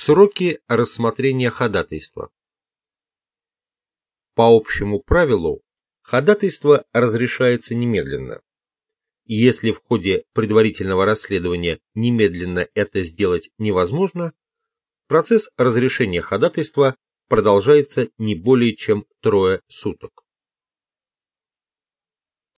Сроки рассмотрения ходатайства. По общему правилу, ходатайство разрешается немедленно. Если в ходе предварительного расследования немедленно это сделать невозможно, процесс разрешения ходатайства продолжается не более чем трое суток.